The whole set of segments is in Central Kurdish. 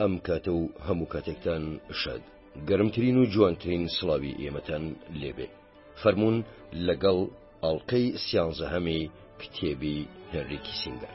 ئەم کاتە و هەموو کاتێکتان شاد گەرمترین و جوانترین سڵاوی ئێمەتان لێبێ فەرمونون لەگەڵ ئەڵلقەی سیانزە هەمی کتێبی هەرێکی سینگەر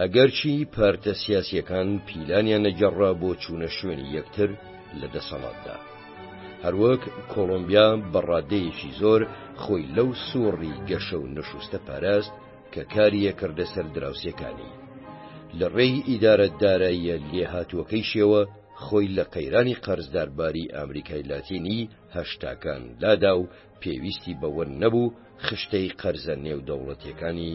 ئەگەرچی پارتە سیاسیەکان پیلانیان نەگەڕا بۆ چوونە شوێنی یەکتر لە دەسەڵاتدا. هەروەک کۆڵۆمبیا بە ڕادەیەکی زۆر خۆی لەو سوڕی گەشە و نەشوستە پاراست کە کاریە کردە سەر دراوسێکانی. لە ڕێی ئیدارە داراییە لێهاتووەکەیشەوە خۆی لە قەیرانی قەرزدارباری ئەمریکای لاتینی هەشتاکان دادا و پێویستی بەوە نەبوو خشتەی قەرزە نێودەوڵەتیەکانی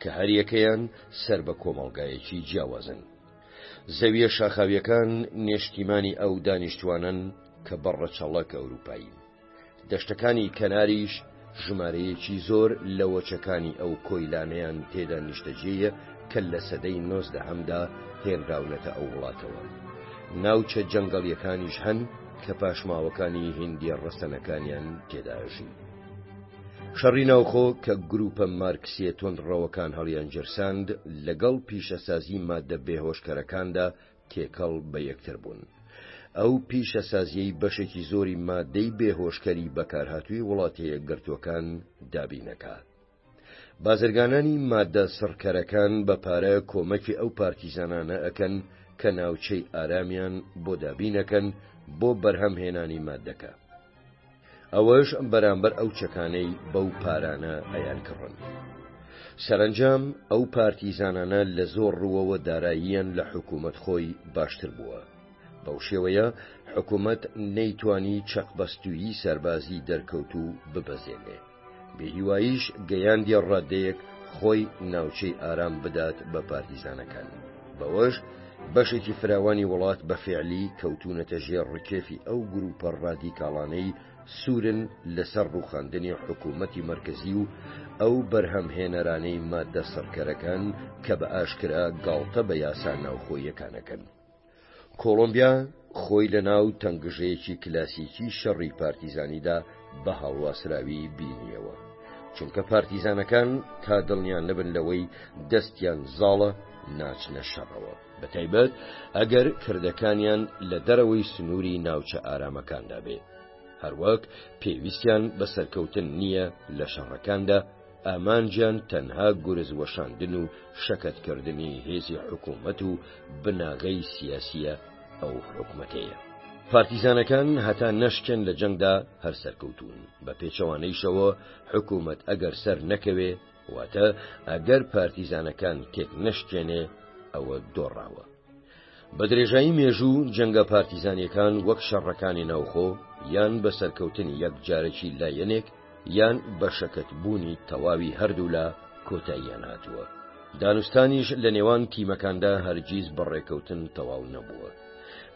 کە هەریەکەیان سەر بە کۆمەڵگایەکی جیاوازن. زەوییە شاخاوییەکان نێشتیمانی ئەو دانیشتوانەن کە بە ڕەچەڵەک ئەوروپایین. دەشتەکانی کەناریش ژمارەیەکی زۆر لە وەچەکانی ئەو کۆیلانەیان تێدا نیشتەجێیە کە لە سەدەی نۆزدەهەمدا هێنراونەتە ئەو وڵاتەوە. ناوچە جەنگەڵییەکانیش هەن کە پاشماوەکانی هیندییە ڕەسەنەکانیان تێدا ئەژین. شەڕی ناوخۆ کە گروپە مارکسیە تۆندڕەوەکان هەڵیانجرساند لەگەڵ پیشەسازی ماددە بێهۆشکەرەکاندا تێکەڵ بە یەکتر بوون. ئەو پیشەسازیەی بەشێکی زۆری مادەی بێهۆشکەری بەکارهاتووی وڵاتە یەکگرتووەکان دابینەکات. بازرگانانی مادە سڕکەرەکان بە پارە کۆمەکی ئەو پارتیزانانە ئەکەن کە ناوچەی ئارامیان بۆ دابینەکەن بۆ بەرهەم هێنانی مادەکە ئەوەش بەرامبەر ئەو چەکانەی بەو پارانە ئەیان کڕن. سەرنجام ئەو پارتیزانانە لە زۆر ڕووەوە داراییان لە حکوومەت خۆی باشتر بووە. بەو شێوەیە حکوومەت نەیتوانی چەقبەستویی سەربازی دەرکەوت و ببەزێنێ. بێهیواییش گەیاندیە ڕادەیەک خۆی ناوچەی ئارام بدات بە پارتیزانەکان بەوەش بەشێکی فراوانی وڵات بە فعلی کەوتونەتە ژێر ڕکێفی ئەو گروپە ڕادیکاڵانەی سوورن لەسەر ڕوخاندنی حکوومەتی مرکزی و ئەو بەرهەمهێنەرانەی مادە سڕکەرەکان کە بە ئاشکرا گاڵتە بە یاسا ناوخۆیەکانەکەن. کۆڵۆمبیا خۆی لە ناو تەنگژەیەکی کلاسیکی شەڕی پارتیزانیدا بە هەڵواسراوی بینیەوە، چونکە پارتیزانەکان تا دڵنیا نەبن لەوەی دەستیان زاڵە ناچنە شەڕەوە، بەتایبەت ئەگەر کردەکانیان لە دەرەوەی سنووری ناوچە ئارامەکاندا بێ، هەروەک پێویستیان بە سەرکەوتن نییە لە شەڕەکاندا، ئامانجیان تەنها گورز وەشاندن و شەکەتکردنی هێزی حکوومەت و بناغەی سیاسیی ئەو حکومەتەیە. پارتیزانەکان هەتا نەشکێن لە جەنگدا هەر سەرکەوتوون، بە پێچەوانەیشەوە حکوومەت ئەگەر سەر نەکەوێ، واتە ئەگەر پارتیزانەکان تێک نەشکێنێ، ئەوە دۆڕاوە. بە درێژایی مێژوو جەنگە پارتیزانەکان وەک شەڕەکانی ناوخۆ یان بە سەرکەوتنی یەک جارەکی لایەنێک یان بە شەکەت بوونی تەواوی هەردوولا کۆتاییان هاتووە. دانوستانیش لە نێوان تیمەکاندا هەرگیز بە ڕێکەوتن تەواو نەبووە.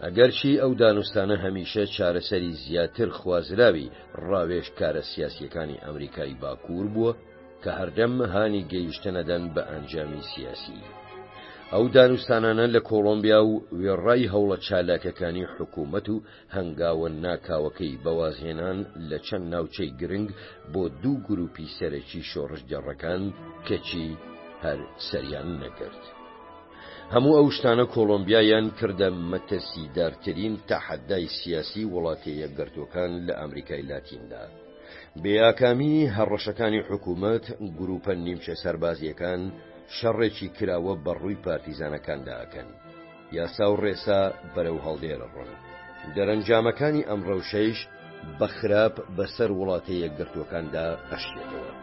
ئەگەرچی ئەو دانوستانە هەمیشە چارەسەری زیاتر خوازراوی ڕاوێژکارە سیاسییەکانی ئەمریکای باکوور بووە، کە هەردەم هانی گەیشتنەدەن بە ئەنجامی سیاسی. ئەو دانوستانانە لە کۆڵۆمبیا و وێڕای هەوڵە چالاکەکانی حکوومەت و هەنگاوە ناکاوەکەی بەوازهێنان لە چەند ناوچەی گرنگ بۆ دوو گروپی سەرەکی شۆڕشگەڕەکان کەچی هەر سەریان نەکرد. هەموو ئەو شتانە کۆڵۆمبیایان کردە مەترسیدارترین تەحەدای سیاسی وڵاتە یەکگرتووەکان لە ئەمریکای لاتیندا. بێئاکامی هەڕەشەکانی حکوومەت، گرووپە نیمچە سەربازییەکان شەڕێکی کراوە بە ڕووی پارتیزانەکاندا ئەکەن. یاسا و ڕێسا بەرەو هەڵدێر ئەڕۆن. دەرەنجامەکانی ئەم ڕەوشەیش بە خراپ بەسەر وڵاتە یەکگرتووەکاندا ئەشکێتەوە.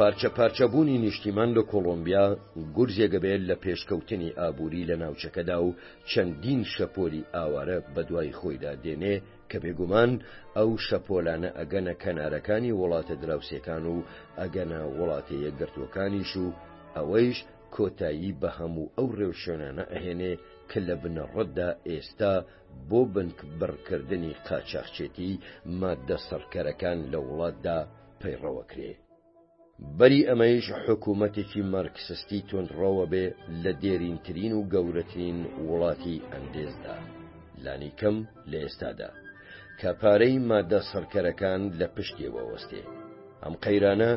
پارچە پارچەبوونی نیشتیمان لە کۆڵۆمبیا گورزێگە بێت لە پێشکەوتنی ئابووری لە ناوچەکەدا و چەندین شەپۆلی ئاوارە بەدوای خۆیدا دێنێ کە بێگومان ئەو شەپۆلانە ئەگەنە کەنارەکانی وڵاتە دراوسەکان و ئەگەنە وڵاتە یەکگرتوەکانیش و ئەوەیش کۆتایی بە هەموو ئەو ڕێوشوێنانە ئەهێنێ کە لە بنەڕەتدا ئێستا بۆ بنکبڕکردنی قاچاخچێتی ماددە سڕکەرەکان لە وڵاتدا پەیڕەوە کرێ. بەری ئەمەیش حکوومەتێکی مارکسستی توندڕەوە بێ لە دێرینترین و گەورەترین وڵاتی ئەندێزدا، لانی کەم لە ئێستادا، کە پارەی ماددە سڕکەرەکان لە پشتێ وەوەستێ. ئەم قەیرانە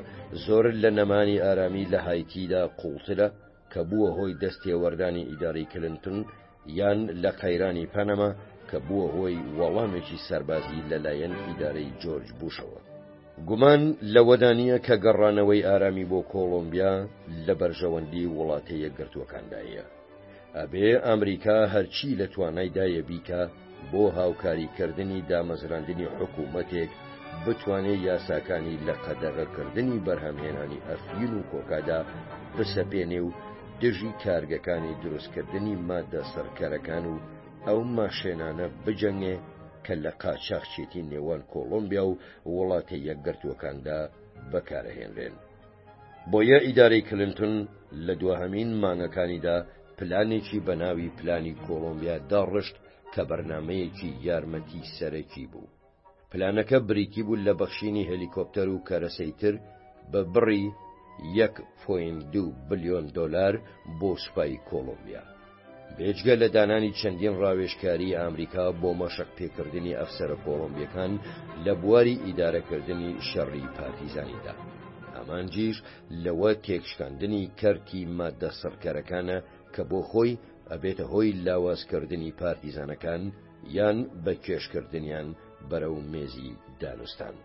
زۆر لە نەمانی ئارامی لە هایتیدا قووڵترە کە بووە هۆی دەستێوەردانی ئیدارەی کلنتن، یان لە قەیرانی پانەما، کە بووە هۆی وەڵامێکی سەربازی لەلایەن ئیدارەی جۆرج بوشەوە. گومان لەوەدا نییە کە گەڕانەوەی ئارامی بۆ کۆڵۆمبیا لە بەرژەوەندی وڵاتە یەکگرتووەکاندایە. ئەبێ ئامریکا هەرچی لە توانایدایە بیکا، بۆ هاوکاری کردنی دامەزراندنی حکوومەتێک بتوانێت یاساکانی لە قەدەغەکردنی بەرهەمهێنانی ئەفیل و کۆکادا بسەپێنێ و دژی کارگەکانی دروستکردنی مادە سڕکەرەکان و ئەو ماشێنانە بجەنگێ کە لە قاچاخچێتی نێوان کۆڵۆمبیا و وڵاتە یەکگرتووەکاندا بەکارەهێنرێن. بۆیە ئیدارەی کلنتون لە دواهەمین مانگەکانیدا پلانێکی بە ناوی پلانی کۆڵۆمبیا داڕشت کە بەرنمەیەکی یارمەتی سەرەکی بوو. پلانەکە بریتی بوو لە بەخشینی هەلیکۆپتەر و کەرەسەی تر بە بڕی 1.2 بلیۆن دۆلار بۆ سوپای کۆڵۆمبیا. بێجگە لە دانانی چەندین ڕاوێژکاری ئامریکا بۆ مەشق پێکردنی ئەفسەرە کۆڵۆمبیەکان لە بواری ئیدارەکردنی شەڕی پارتیزانیدا ئامانجیش لەوە تێکشکاندنی کەرتی مادە سڕکەرەکانە کە بۆ خۆی ئەبێتە هۆی لاوازکردنی پارتیزانەکان یان بە کێشکردنیان بەرەو مێزی دانوستان.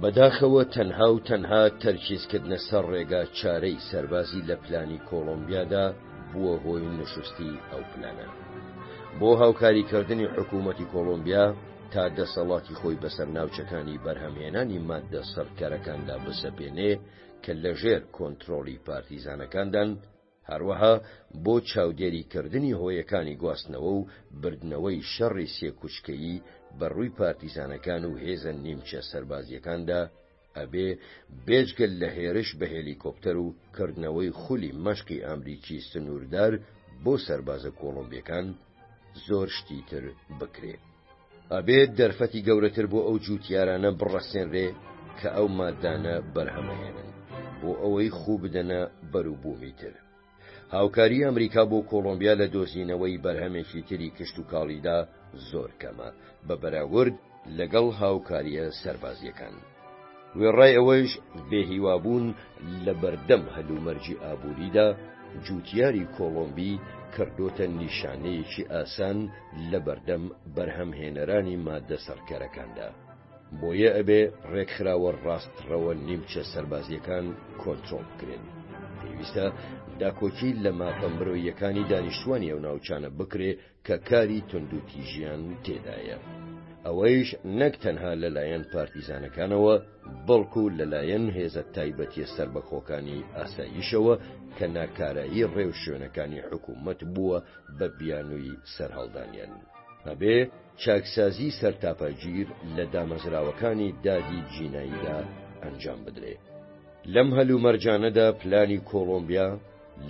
بەداخەوە تەنها و تەنها تەرکیزکردنە سەر ڕێگا چارەی سەربازی لە پلانی کۆڵۆمبیادا بووە هۆی نشستی ئەو پلانە بۆ هاوکاریکردنی حکوومەتی کۆڵۆمبیا تا دەسەڵاتی خۆی بەسەر ناوچەکانی بەرهەمهێنانی مادە سڕکەرەکاندا بسەپێنێ کە لەژێر کۆنتترۆڵی پارتیزانەکاندان هەروەها بۆ چاودێری کردنی هۆیەکانی گواستنەوە و بردنەوەی شەڕی سێ کوچکەیی بە ڕووی پارتیزانەکان و هێزە نیمچە سەربازیەکاندا ئەبێ بێجگەل لە هێرش بە هێلیکۆپتەر و کردنەوەی خولی مەشقی ئامریکی سنووردار بۆ سەربازە کۆڵۆمبیەکان زۆر شتی تر بکرێ ئەبێت دەرفەتی گەورەتر بۆ ئەو جووتیارانە بڕەخسێنرێ کە ئەو ماددانە بەرهەمەهێنن بۆ ئەوەی خوو بدەنە بەروبوومی تر. هاوکاری ئەمریکا بۆ کۆڵۆمبیا لە دۆزینەوەی بەرهەمێکی تری کشتوکاڵیدا زۆر کەمە بە بەراورد لەگەڵ هاوکارییە سەربازییەکان. وێڕای ئەوەیش بێهیوابوون لە بەردەم هەلومەرجی ئابووریدا، جووتیاری کۆڵۆمبی کردۆتە نیشانەیەکی ئاسان لە بەردەم بەرهەمهێنەرانی ماددە سڕکەرەکاندا، بۆیە ئەبێ ڕێکخراوە ڕاستڕەوە نیمچە سەربازییەکان کۆنترۆڵ بکرێن. پێویستە داکۆکی لە مافە مرۆییەکانی دانیشتووانی ئەو ناوچانە بکرێ کە کاری توندوتیژیان تێدایە ئەوەیش نەک تەنها لەلایەن پارتیزانەکانەوە بەڵکو لەلایەن هێزە تایبەتیە سربەخۆکانی ئاساییشەوە کە ناکارایی ڕێو شوێنەکانی حکوومەت بووە بە بیانووی سەرهەڵدانیان ئەبێ چاکسازی سەرتاپاگیر لە دامەزراوەکانی دادی جیناییدا ئەنجام بدرێ. لەم هەلومەرجانەدا پلانی کۆڵۆمبیا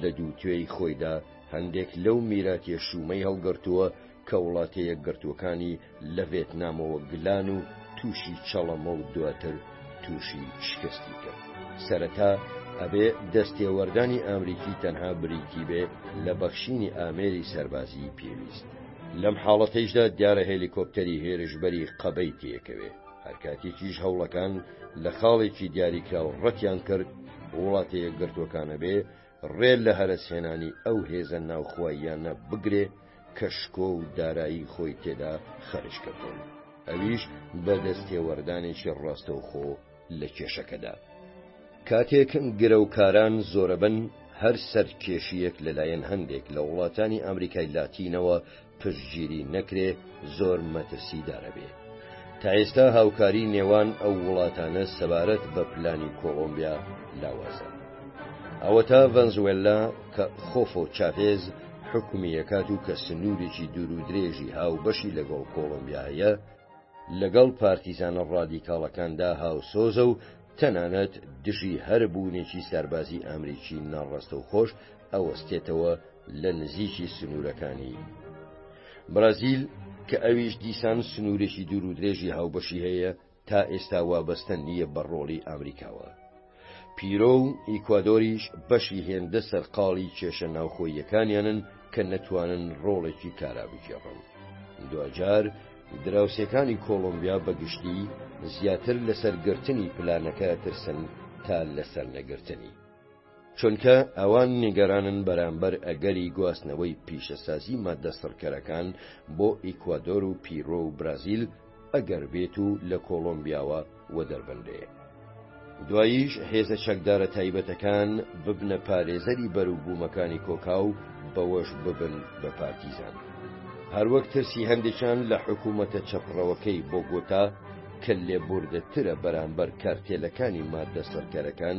لە دووتێی خۆیدا هەندێک لەو میراتیە شوومەی هەڵگەرتووە کە وڵاتە یەکگرتووەکانی لە ڤێتنامەوە گلان و تووشی چەڵەمە و دواتر تووشی شکستی کرد سەرەتا ئەبێ دەستێوەردانی ئامریکی تەنها بریتی بێ لە بەخشینی ئامێری سەربازی پێویست لەم حاڵەتەیشدا دیارە هێلیکۆپتەری هێرشبەری قەبەی تێکەوێ هەرکاتێکیش هەوڵەکان لە خاڵێکی دیاریکراو ڕەتیان کرد وڵاتە یەکگرتووەکانە بێ ڕێ لە هەرەسهێنانی ئەو هێزە ناوخواییانە بگرێ کە شکۆ و دارایی خۆی تێدا خەرج کردوون، ئەویش بە دەستێوەردانێکی ڕاستەوخۆ لە کێشەکەدا. کاتێک گرەوکاران زۆرەبن، هەر سەرکێشییەک لەلایەن هەندێک لە وڵاتانی ئامریکای لاتینەوە، پشتگیری نەکرێ زۆر مەترسیدارەبێ. تا ئێستا هاوکاری نێوان ئەو وڵاتانە سەبارەت بە پلانی کۆڵۆمبیا لاوازە. ئەوەتا ڤەنزوێللا کە خۆفۆ چاڤێز حوکمی یەکات و کە سنوورێکی دوور و درێژی هاوبەشی لەگەڵ کۆڵۆمبیا هەیە، لەگەڵ پارتیزانە ڕادیکاڵەکاندا هاوسۆزە و تەنانەت دژی هەر بوونێکی سەربازی ئامریکی ناڕاستەوخۆش ئەوەستێتەوە لە نزیکی سنوورەکانی بەرازیل کە ئەویش دیسان سنوورێکی دوور و درێژی هاوبەشی هەیە تا ئێستا وابەستە نییە بە ڕۆڵی ئامریکاوە. پیرۆ و ئیکوادۆریش بەشی هێندە سەرقاڵی کێشە ناوخۆییەکانیانن کە نەتوانن ڕۆڵێکی کارا بگێڕن. دواجار دراوسێکانی کۆڵۆمبیا بە گشتی زیاتر لەسەر گرتنی پلانەکە ترسن تا لەسەر نەگرتنی. چونکە ئەوان نیگەرانن بەرامبەر ئەگەری گواستنەوەی پیشەسازی ماددە سڕکەرەکان بۆ ئیکوادۆر و پیرۆ و برازیل ئەگەر بێت و لە کۆڵۆمبیاوە وەدەربنرێ. دواییش هێزە چەکدارە تایبەتەکان ببنە پارێزەری بەروبوومەکانی کۆکا و بەوەش ببن بە پارتیزان. هەروەک ترسی هەندێکیان لە حکوومەتە چەپڕەوەکەی بۆگۆتا کە لێبووردەترە بەرامبەر کارتێلەکانی ماددە سڕکەرەکان،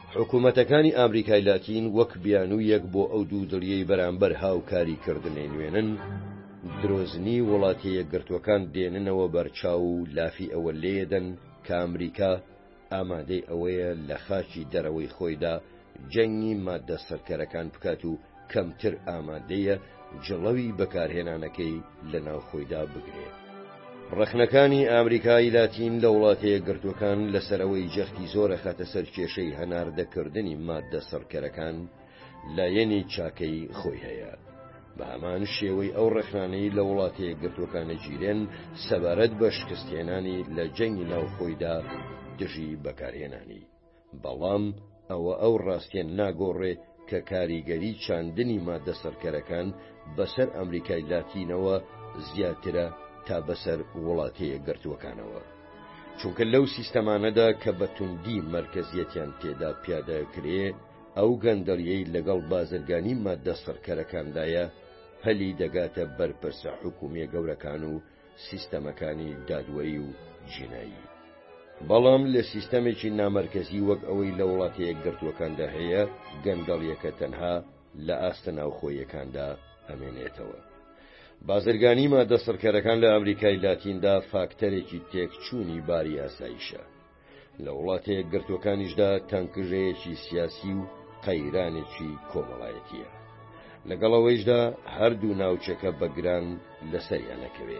حکومەتەکانی ئامریکای لاتین وەک بیانوویەک بۆ ئەو دوودڵییەی بەرامبەر هاوکاریکردنی نوێنن، درۆزنی وڵاتە یەکگرتووەکان دێننەوە بەرچاو و لافی ئەوە لێدەن کە ئامریکا ئامادەی ئەوەیە لە خاکی دەرەوەی خۆیدا جەنگی ماددە سڕکەرەکان بکات و کەمتر ئامادەیە جڵەوی بەکارهێنانەکەی لە ناوخۆیدا بگرێت. ڕەخنەکانی ئامریکای لاتین لە وڵاتەیەکگرتووەکان لەسەرەوەی جەختی زۆرەخاتە سەر کێشەی هەناردەکردنی ماددە سڕکەرەکان لایەنی چاکەی خۆی هەیە. بە هەمان شێوەی ئەو ڕەخنانەی لە وڵاتەیەکگرتووەکانەگیرێن سەبارەت بە شکستهێنانی لە جەنگی ناوخۆیدا دژی بەکارهێنانی. بەڵام ئەوە ئەو ڕاستیە ناگۆڕێ کە کاریگەری چاندنی مادە سڕکەرەکان بەسەر ئەمریکای لاتینەوە زیاترە تا بەسەر وڵاتە یەکگرتووەکانەوە. چونکە لەو سیستەمانەدا کە بە توندی مەرکەزیەتیان تێدا پیادەکرێ، ئەو گەندەڵیەی لەگەڵ بازرگانی مادە سڕکەرەکاندایە، هەلی دەگاتە بەرپرسە حکومیە گەورەکان و سیستەمەکانی دادوەری و جینایی. بەڵام لە سیستەمێکی نامەرکەزی وەک ئەوەی لە وڵاتە یەکگرتووەکاندا هەیە گەندەڵیەکە تەنها لە ئاستە ناوخۆیەکاندا ئەمێنێتەوە. بازرگانی مادە سڕکەرەکان لە ئەمریکای لاتیندا فاکتەرێکی تێکچوونی باری ئاسایشە. لە وڵاتە یەکگرتووەکانیشدا تەنگژەیەکی سیاسی و قەیرانێکی کۆمەڵایەتیە لەگەڵەوەیشدا هەردوو ناوچەکە بەگران لەسەریان نەکەوێ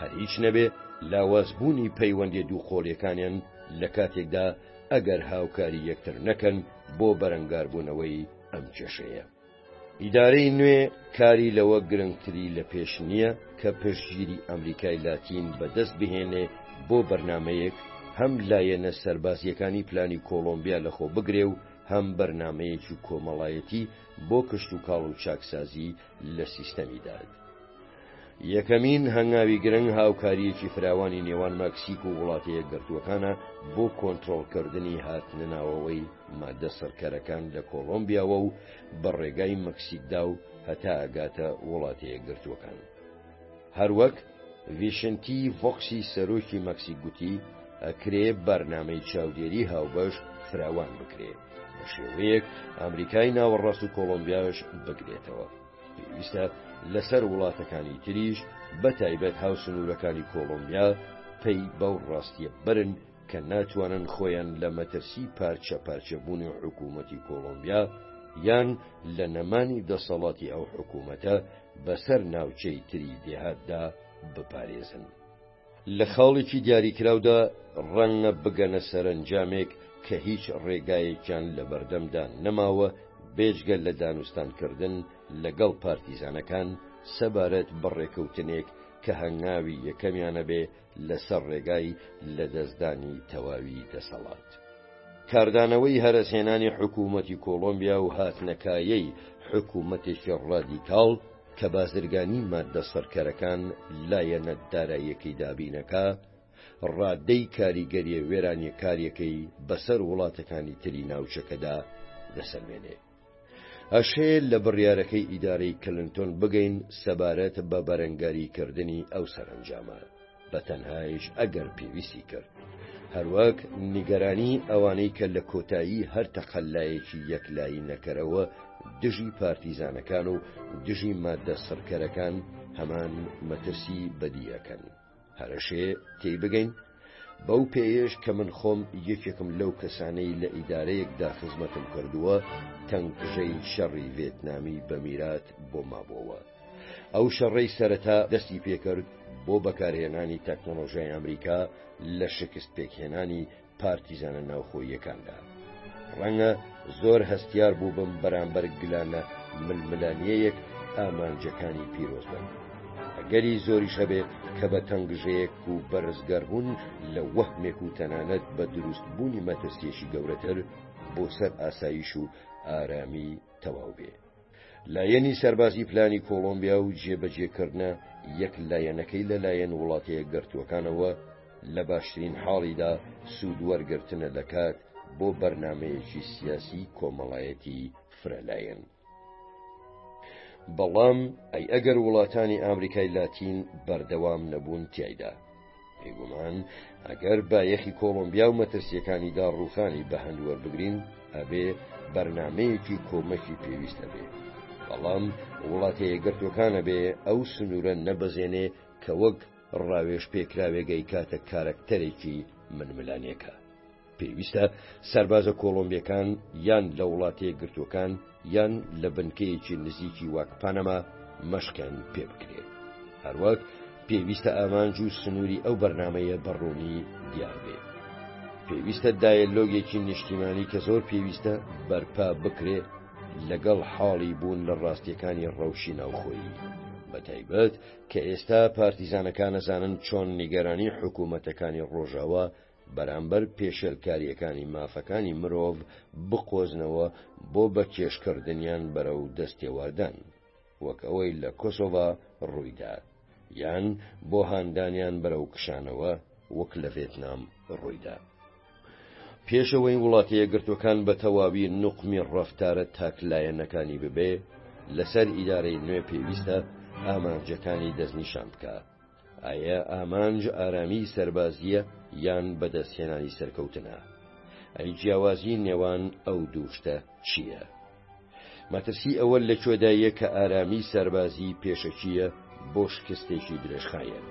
هەر هیچ نەبێ لاوازبوونی پەیوەندی دوو قۆڵیەکانیان لە کاتێکدا ئەگەر هاوکاری یەکتر نەکەن بۆ بەرەنگاربوونەوەی ئەم کێشەیە. ئیدارەی نوێ کاری لەوە گرنگتری لە پێش نییە کە پشتگیری ئەمریکای لاتین بەدەست بهێنێ بۆ بەرنمەیەک هەم لایەنە سەربازییەکانی پلانی کۆڵۆمبیا لەخۆ بگرێ و هەم بەرنمەیەکی کۆمەڵایەتی بۆ کشت و کاڵ و چاکسازی لە سیستەمیداد. یەکەمین هەنگاوی گرنگ هاوکارییەکی فراوانی نێوان مەکسیک و وڵاتە یەکگرتووەکانە بۆ کۆنتترۆلکردنی هاتنەناوەوەی مادە سڕکەرەکان لە کۆڵۆمبیاوە و بە ڕێگای مەکسیکدا و هەتا ئەگاتە وڵاتە یەکگرتووەکان هەروەک ڤشنتی ڤۆکسی سەرۆکی مەکسیک گوتی ئەکرێ بەرنمەی چاودێری هاوبەش فراوان بکرێت بە شێوەیەک ئەمریکای ناوەڕاست و کۆڵۆمبیاش بگرێتەوە. پێویستە لەسەر وڵاتەکانی تریش بە تایبەت هاوسنوورەکانی کۆڵۆمبیا پەی بەو ڕاستیە بەرن کە ناتوانن خۆیان لە مەترسی پارچە پارچەبوونی حکوومەتی کۆڵۆمبیا یان لە نەمانی دەسەڵاتی ئەو حکوومەتە بەسەر ناوچەی تری دێهاتدا بپارێزن. لە خاڵێکی دیاریکراودا ڕەنگە بگەنە سەرەنجامێک کە هیچ ڕێگایەکیان لەبەردەمدا نەماوە بێجگە لە دانوستانکردن لەگەڵ پارتیزانەکان سەبارەت بە ڕێکەوتنێک کە هەنگاوی یەکەمیانەبێ لەسەر ڕێگای لەدەستدانی تەواوی دەسەڵات. کاردانەوەی هەرەسهێنانی حکوومەتی کۆڵۆمبیا و هاتنەکایەی حکوومەتێکی ڕادیکاڵ، کە بازرگانی ماددە سڕکەرەکان لایەنە داراییەکەی دابینەکە، ڕادەی کاریگەرییە وێرانییەکارییەکەی بەسەر وڵاتەکانی تری ناوچەکەدا دەسەلمێنێ. ئەشێ لە بڕیارەکەی ئیدارەی کلنتۆن بگەین سەبارەت بە بەرەنگاریکردنی ئەو سەرەنجامە. بە تەنهایش ئەگەر پێویستی کرد هەروەک نیگەرانی ئەوانەی کە لە کۆتایی هەر تەقەلایەکی یەکلایی نەکەرەوە دژی پارتیزانەکان و دژی مادە سڕکەرەکان هەمان مەترسی بەدیەکەن هەرەشێ تێی بگەین بەو پێیش کە من خۆم یەکێکم لەو کەسانەی لە ئیدارەیەکدا خزمەتم کردووە تەنگژەی شەڕی ڤێتنامی بە میرات بۆ مابەوە. ئەو شەڕەی سەرەتا دەستی پێکرد بۆ بەکارهێنانی تەکنۆلۆژیای ئەمریکا لە شکست پێکهێنانی پارتیزانە ناوخۆییەکاندا. ڕەنگە زۆر هەستیار بووبم بەرامبەر گلانە ململانیەیەک ئامانجەکانی پیرۆز بن. ئەگەری زۆریش هەبێ کە بە تەنگژەیەک و بەرزگەربوون لە وەهمێک و تەنانەت بە دروست بوونی مەترسیەکی گەورەتر بۆ سەر ئاسایش و ئارامی تەواو بێ. لایەنی سەربازی پلانی کۆڵۆمبیا و جێبەجێکردنە یەک لایەنەکەی لەلایەن وڵاتەیەکگرتووەکانەوە لە باشترین حاڵیدا سوود وەرگرتنە لە کات بۆ بەرنمەیەکی سیاسی کۆمەڵایەتی فرەلایەن. بەڵام ئەی ئەگەر وڵاتانی ئامریکای لاتین بەردەوام نەبوون تیایدا؟ بێگومان ئەگەر بایەخی کۆڵۆمبیا و مەترسیەکانی داڕوخانی بەهند وەربگرین ئەبێ بەرنمەیەکی کۆمەکی پێویستە بێ بەڵام وڵاتە یەگرتوەکانە بێ ئەو سنوورە نەبەزێنێ کە وەک ڕاوێش پێکراوێگەی کاتە کارەکتەرێکی منملانێکە پێویستە سەربازە کۆڵۆمبیەکان یان لە وڵاتەیەکگرتووەکان یان لە بنکەیەکی نزیکی واک پانەما مەشقیان پێ بکرێت هەروەک پێویستە ئامانج و سنووری ئەو بەرنمەیە بەڕوونی دیار بێت پێویستە دایلۆگێکی نیشتیمانی کە زۆر پێویستە بەرپا بکرێت لەگەڵ حاڵی بوون لە ڕاستیەکانی ڕەوشی ناوخۆیی بەتایبەت کە ئێستا پارتیزانەکانەزانن چۆن نیگەرانی حکوومەتەکانی ڕۆژاوا بەرامبەر پێشێلکارییەکانی مافەکانی مرۆڤ بقۆزنەوە بۆ بە کێشکردنیان بەرەو دەستێوەردان وەک ئەوەی لە کۆسۆڤا ڕوویدا یان بۆ هاندانیان بەرەو کشانەوە وەک لە ڤێتنام ڕوویدا. پێشەوەی وڵاتە یەکگرتوەکان بە تەواوی نوقمی ڕەفتارە تاکلایەنەکانی ببێ لەسەر ئیدارەی نوێ پێویستە ئامانجەکانی دەستنیشان بکا. ئایا ئامانج ئارامی سەربازییە یان بەدەستهێنانی سەرکەوتنە؟ ئەی جیاوازی نێوان ئەو دوو شتە چییە؟ مەترسی ئەوە لە کوێدایە کە ئارامی سەربازی پێشەکییە بۆ شکستێکی درێژخایەن؟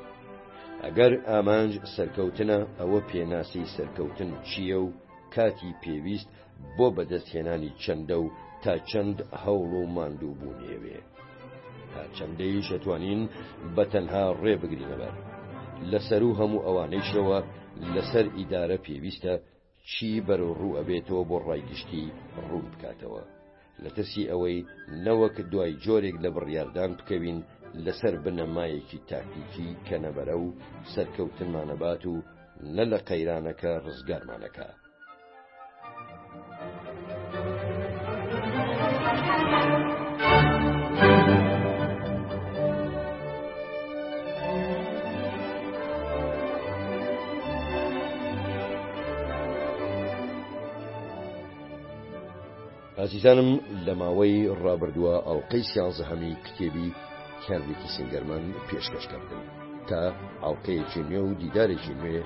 ئەگەر ئامانج سەرکەوتنە ئەوە پێناسی سەرکەوتن چییە و کاتی پێویست بۆ بەدەست هێنانی چەندە و تا چەند هەوڵ و ماندوو بوون ئێوێ تا چەندەیش ئەتوانین بە تەنها ڕێ بگرینەبەر لە سەر و هەموو ئەوانەیشەوە لەسەر ئیدارە پێویستە چی بەرەو ڕوو ئەبێتەوە بۆ ڕایگشتی ڕوون بکاتەوە لە ترسی ئەوەی نەوەک دوای جۆرێک لە بڕیاردان بکەوین لەسەر بنەمایەکی تاکتیکی کە نە بەرە و سەرکەوتنمانەبات و نە لە قەیرانەکە ڕزگارمانەکا. ئازیزانم لە ماوەی ڕابردووە ئەڵلقەی سیانزەهەمی کتێبی هێنری کیسنگەرمان پێشکەشکردن تا ئەڵلقەیەکی نوێ و دیدارێکی نوێ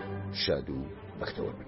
شاد و بەختەوە بن.